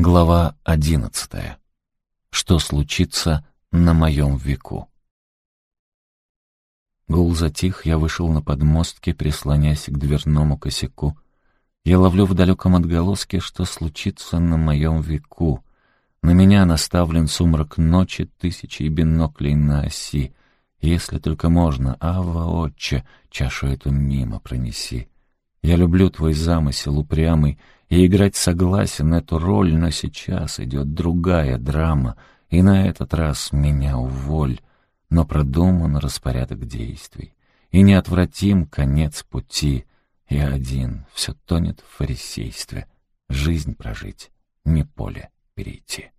Глава одиннадцатая. Что случится на моем веку? Гул затих, я вышел на подмостки, прислонясь к дверному косяку. Я ловлю в далеком отголоске, что случится на моем веку. На меня наставлен сумрак ночи, тысячи биноклей на оси. Если только можно, Ава, отче, чашу эту мимо пронеси. Я люблю твой замысел упрямый, и играть согласен эту роль, но сейчас идет другая драма, и на этот раз меня уволь. Но продуман распорядок действий, и неотвратим конец пути. Я один, все тонет в фарисействе. Жизнь прожить, не поле перейти.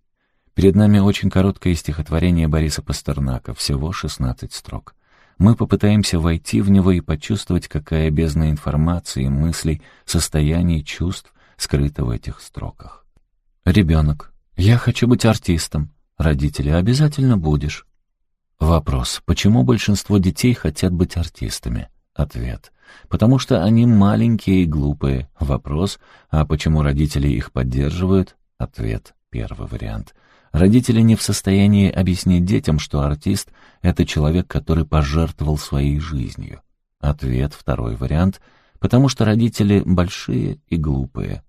Перед нами очень короткое стихотворение Бориса Пастернака, всего шестнадцать строк. Мы попытаемся войти в него и почувствовать, какая бездна информации, мыслей, состояний, чувств скрыто в этих строках. Ребенок. Я хочу быть артистом. Родители. Обязательно будешь. Вопрос. Почему большинство детей хотят быть артистами? Ответ. Потому что они маленькие и глупые. Вопрос. А почему родители их поддерживают? Ответ. Первый вариант. Родители не в состоянии объяснить детям, что артист — это человек, который пожертвовал своей жизнью. Ответ, второй вариант, потому что родители большие и глупые.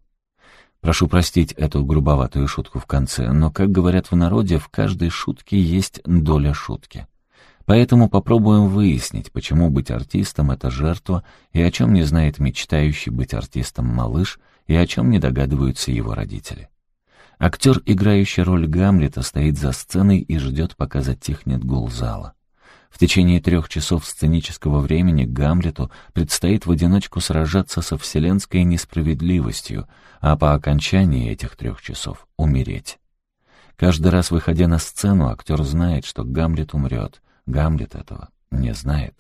Прошу простить эту грубоватую шутку в конце, но, как говорят в народе, в каждой шутке есть доля шутки. Поэтому попробуем выяснить, почему быть артистом — это жертва, и о чем не знает мечтающий быть артистом малыш, и о чем не догадываются его родители. Актер, играющий роль Гамлета, стоит за сценой и ждет, пока затихнет гул зала. В течение трех часов сценического времени Гамлету предстоит в одиночку сражаться со вселенской несправедливостью, а по окончании этих трех часов — умереть. Каждый раз, выходя на сцену, актер знает, что Гамлет умрет. Гамлет этого не знает.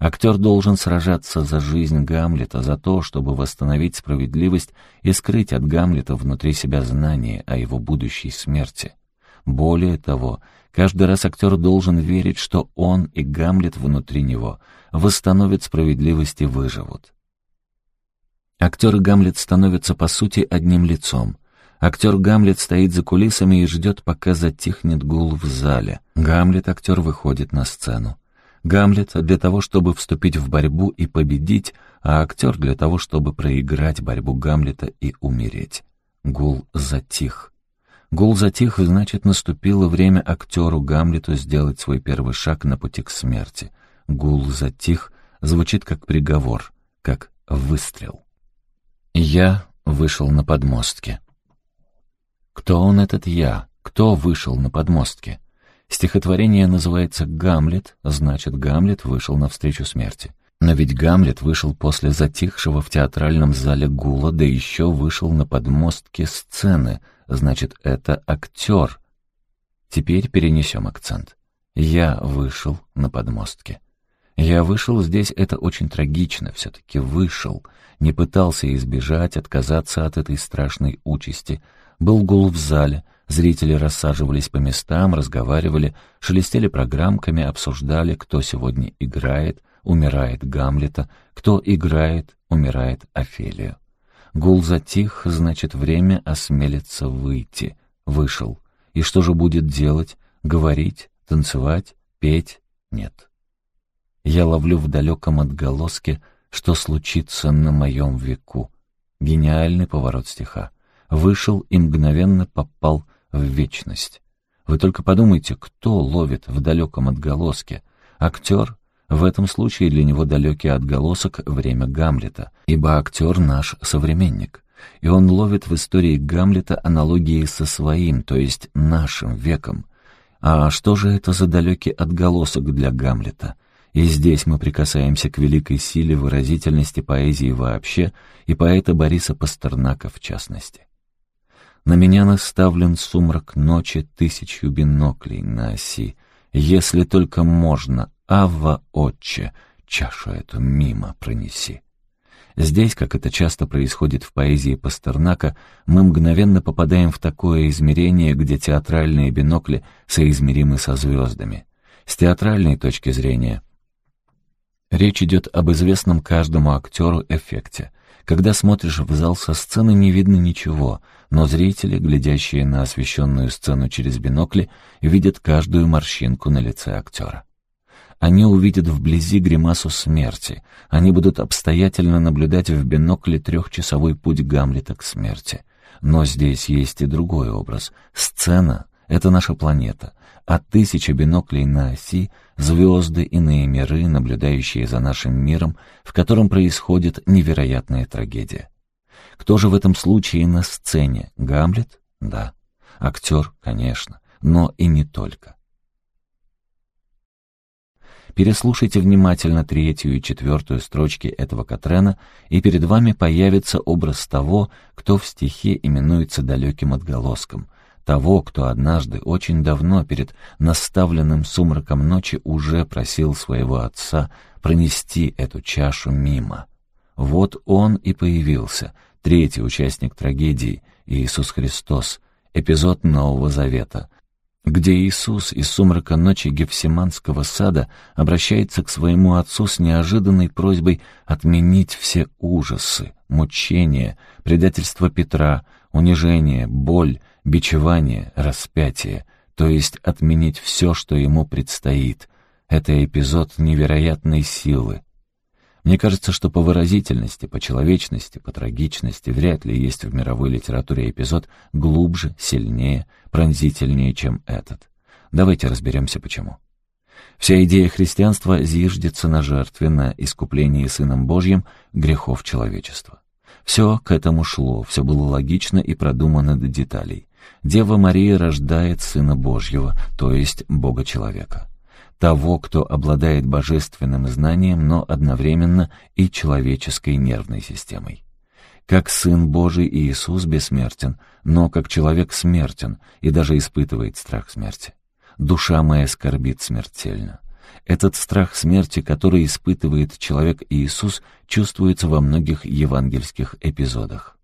Актер должен сражаться за жизнь Гамлета, за то, чтобы восстановить справедливость и скрыть от Гамлета внутри себя знание о его будущей смерти. Более того, Каждый раз актер должен верить, что он и Гамлет внутри него восстановят справедливость и выживут. Актер и Гамлет становятся, по сути, одним лицом. Актер Гамлет стоит за кулисами и ждет, пока затихнет гул в зале. Гамлет-актер выходит на сцену. Гамлет для того, чтобы вступить в борьбу и победить, а актер для того, чтобы проиграть борьбу Гамлета и умереть. Гул затих. Гул затих, значит, наступило время актеру Гамлету сделать свой первый шаг на пути к смерти. Гул затих, звучит как приговор, как выстрел. Я вышел на подмостки. Кто он этот я? Кто вышел на подмостки? Стихотворение называется «Гамлет», значит, Гамлет вышел навстречу смерти. Но ведь Гамлет вышел после затихшего в театральном зале гула, да еще вышел на подмостки сцены — значит, это актер. Теперь перенесем акцент. Я вышел на подмостке. Я вышел здесь, это очень трагично, все-таки вышел. Не пытался избежать, отказаться от этой страшной участи. Был гул в зале, зрители рассаживались по местам, разговаривали, шелестели программками, обсуждали, кто сегодня играет, умирает Гамлета, кто играет, умирает Офелию. Гул затих, значит, время осмелится выйти. Вышел. И что же будет делать? Говорить? Танцевать? Петь? Нет. Я ловлю в далеком отголоске, что случится на моем веку. Гениальный поворот стиха. Вышел и мгновенно попал в вечность. Вы только подумайте, кто ловит в далеком отголоске? Актер в этом случае для него далекий отголосок время Гамлета, ибо актер наш современник. И он ловит в истории Гамлета аналогии со своим, то есть нашим веком. А что же это за далекий отголосок для Гамлета? И здесь мы прикасаемся к великой силе выразительности поэзии вообще и поэта Бориса Пастернака в частности. На меня наставлен сумрак ночи тысячью биноклей на оси. Если только можно, Авва, отче, чашу эту мимо пронеси. Здесь, как это часто происходит в поэзии Пастернака, мы мгновенно попадаем в такое измерение, где театральные бинокли соизмеримы со звездами. С театральной точки зрения речь идет об известном каждому актеру эффекте, Когда смотришь в зал со сцены, не видно ничего, но зрители, глядящие на освещенную сцену через бинокли, видят каждую морщинку на лице актера. Они увидят вблизи гримасу смерти. Они будут обстоятельно наблюдать в бинокле трехчасовой путь Гамлета к смерти. Но здесь есть и другой образ. Сцена — это наша планета, а тысяча биноклей на оси — звезды, иные миры, наблюдающие за нашим миром, в котором происходит невероятная трагедия. Кто же в этом случае на сцене? Гамлет? Да. Актер, конечно, но и не только. Переслушайте внимательно третью и четвертую строчки этого Катрена, и перед вами появится образ того, кто в стихе именуется далеким отголоском, того, кто однажды, очень давно, перед наставленным сумраком ночи уже просил своего отца пронести эту чашу мимо. Вот он и появился, третий участник трагедии, Иисус Христос, эпизод Нового Завета, где Иисус из сумрака ночи Гефсиманского сада обращается к своему Отцу с неожиданной просьбой отменить все ужасы, мучения, предательство Петра, унижение, боль, бичевание, распятие, то есть отменить все, что ему предстоит. Это эпизод невероятной силы, мне кажется, что по выразительности, по человечности, по трагичности вряд ли есть в мировой литературе эпизод глубже, сильнее, пронзительнее, чем этот. Давайте разберемся, почему. Вся идея христианства зиждется на жертве, на искуплении Сыном Божьим грехов человечества. Все к этому шло, все было логично и продумано до деталей. Дева Мария рождает Сына Божьего, то есть Бога-человека того, кто обладает божественным знанием, но одновременно и человеческой нервной системой. Как Сын Божий Иисус бессмертен, но как человек смертен и даже испытывает страх смерти. Душа моя скорбит смертельно. Этот страх смерти, который испытывает человек Иисус, чувствуется во многих евангельских эпизодах.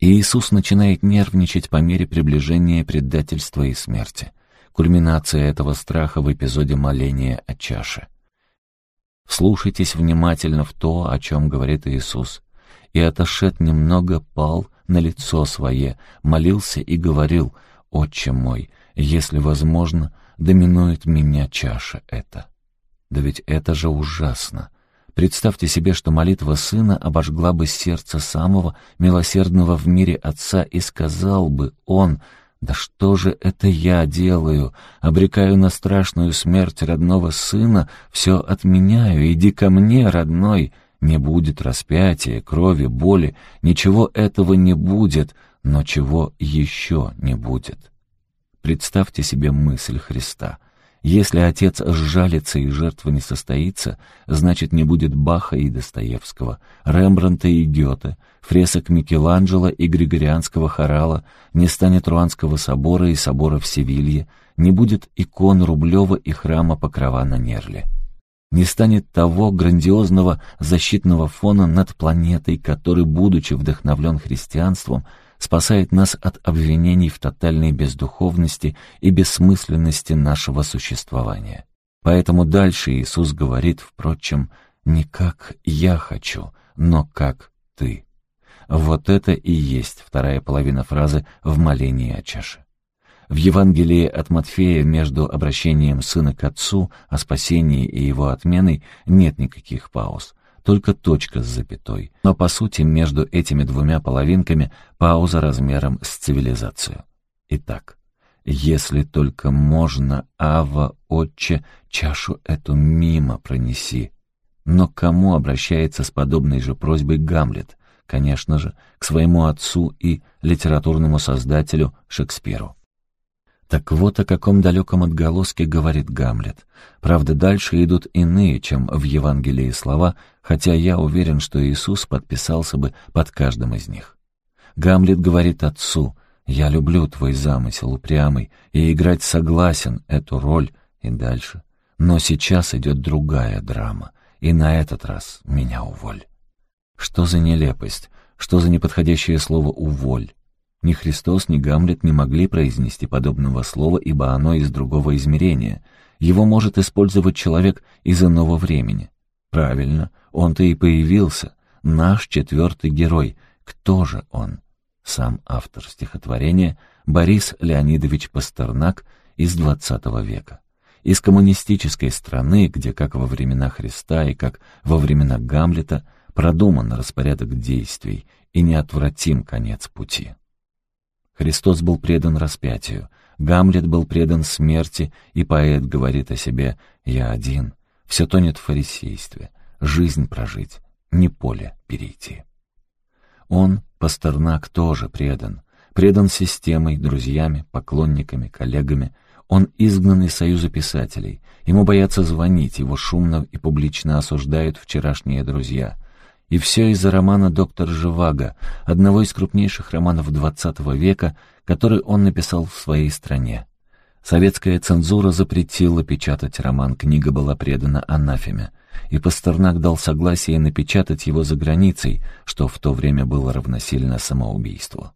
Иисус начинает нервничать по мере приближения предательства и смерти — кульминация этого страха в эпизоде моления о чаше. Слушайтесь внимательно в то, о чем говорит Иисус. «И отошед немного пал на лицо свое, молился и говорил, «Отче мой, если возможно, доминует меня чаша эта». Да ведь это же ужасно. Представьте себе, что молитва сына обожгла бы сердце самого милосердного в мире отца, и сказал бы он — да что же это я делаю? Обрекаю на страшную смерть родного сына, все отменяю, иди ко мне, родной. Не будет распятия, крови, боли, ничего этого не будет, но чего еще не будет? Представьте себе мысль Христа. Если отец сжалится и жертва не состоится, значит, не будет Баха и Достоевского, Рембрандта и Гёте, фресок Микеланджело и Григорианского хорала, не станет Руанского собора и собора в Севилье, не будет икон Рублева и храма Покрова на Нерле. Не станет того грандиозного защитного фона над планетой, который, будучи вдохновлен христианством, спасает нас от обвинений в тотальной бездуховности и бессмысленности нашего существования. Поэтому дальше Иисус говорит, впрочем, не как я хочу, но как ты. Вот это и есть вторая половина фразы в молении о чаше. В Евангелии от Матфея между обращением сына к отцу о спасении и его отменой нет никаких пауз только точка с запятой. Но по сути между этими двумя половинками пауза размером с цивилизацию. Итак, если только можно, Ава, Отче, чашу эту мимо пронеси. Но кому обращается с подобной же просьбой Гамлет? Конечно же, к своему отцу и литературному создателю Шекспиру. Так вот о каком далеком отголоске говорит Гамлет. Правда, дальше идут иные, чем в Евангелии слова, хотя я уверен, что Иисус подписался бы под каждым из них. Гамлет говорит отцу, «Я люблю твой замысел упрямый, и играть согласен эту роль и дальше. Но сейчас идет другая драма, и на этот раз меня уволь». Что за нелепость, что за неподходящее слово «уволь»? Ни Христос, ни Гамлет не могли произнести подобного слова, ибо оно из другого измерения. Его может использовать человек из иного времени. Правильно, он-то и появился. наш четвертый герой. Кто же он? Сам автор стихотворения Борис Леонидович Пастернак из XX века. Из коммунистической страны, где, как во времена Христа и как во времена Гамлета, продуман распорядок действий и неотвратим конец пути. Христос был предан распятию, Гамлет был предан смерти, и поэт говорит о себе «Я один». Все тонет в фарисействе. Жизнь прожить, не поле перейти. Он, Пастернак, тоже предан. Предан системой, друзьями, поклонниками, коллегами. Он изгнан из Союза писателей. Ему боятся звонить, его шумно и публично осуждают вчерашние друзья. И все из-за романа «Доктор Живаго», одного из крупнейших романов XX века, который он написал в своей стране. Советская цензура запретила печатать роман, книга была предана анафеме, и Пастернак дал согласие напечатать его за границей, что в то время было равносильно самоубийству.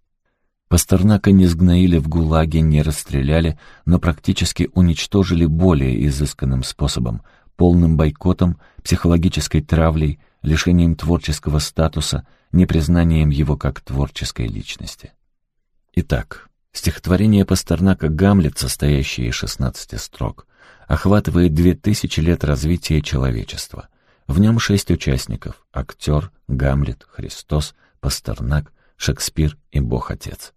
Пастернака не сгноили в ГУЛАГе, не расстреляли, но практически уничтожили более изысканным способом — полным бойкотом, психологической травлей, лишением творческого статуса, непризнанием его как творческой личности. Итак, стихотворение Пастернака «Гамлет», состоящее из 16 строк, охватывает две тысячи лет развития человечества. В нем шесть участников — актер, Гамлет, Христос, Пастернак, Шекспир и Бог-Отец.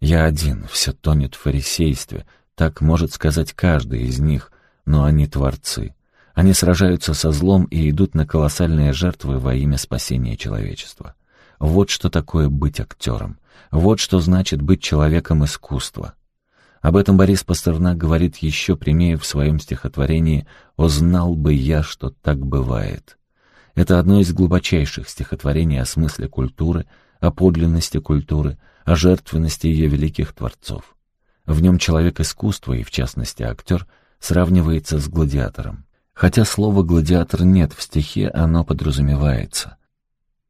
«Я один, все тонет в фарисействе», так может сказать каждый из них, но они творцы. Они сражаются со злом и идут на колоссальные жертвы во имя спасения человечества. Вот что такое быть актером. Вот что значит быть человеком искусства. Об этом Борис Пастернак говорит еще прямее в своем стихотворении «О, знал бы я, что так бывает». Это одно из глубочайших стихотворений о смысле культуры, о подлинности культуры, о жертвенности ее великих творцов. В нем человек искусства, и в частности актер, сравнивается с гладиатором. Хотя слова «гладиатор» нет в стихе, оно подразумевается.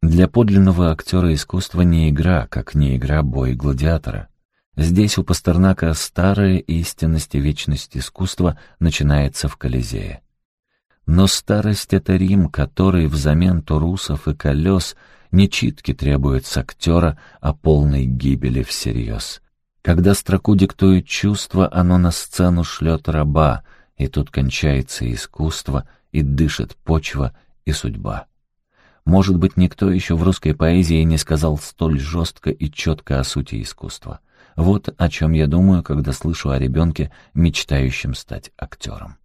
Для подлинного актера искусства не игра, как не игра бой гладиатора. Здесь у Пастернака старая истинность и вечность искусства начинается в Колизее. Но старость — это Рим, который взамен турусов и колес не читки требует с актера, а полной гибели всерьез. Когда строку диктует чувство, оно на сцену шлет раба — и тут кончается искусство, и дышит почва и судьба. Может быть, никто еще в русской поэзии не сказал столь жестко и четко о сути искусства. Вот о чем я думаю, когда слышу о ребенке, мечтающем стать актером.